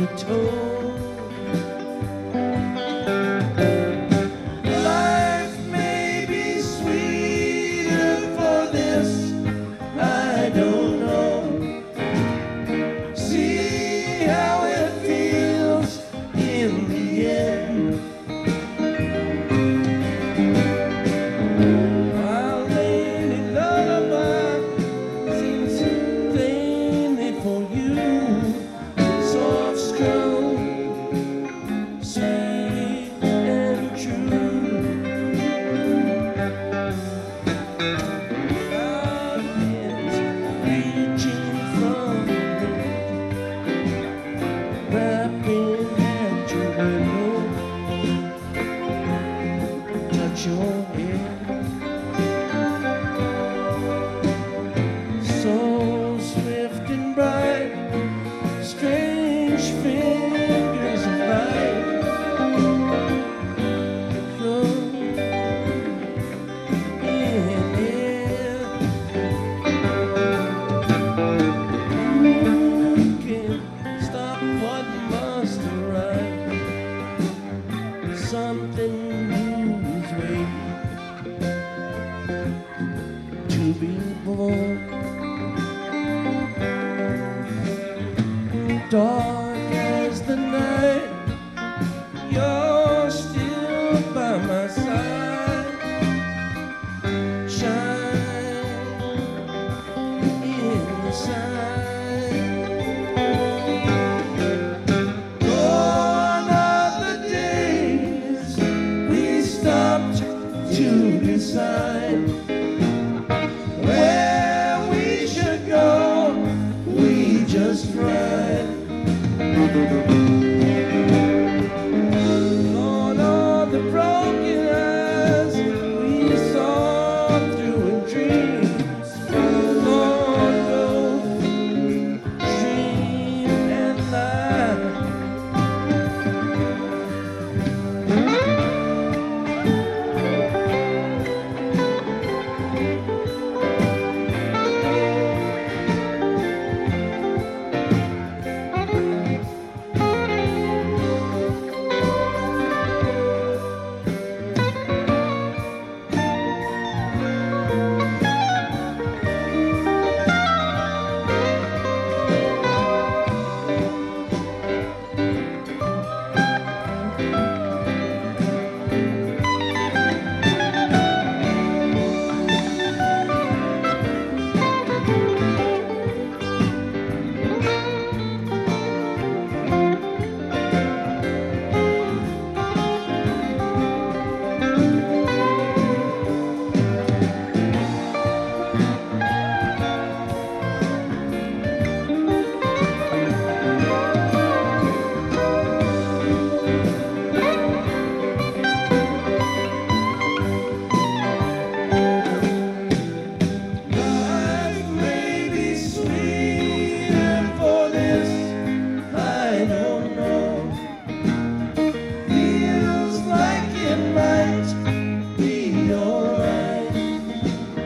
the toll.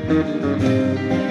My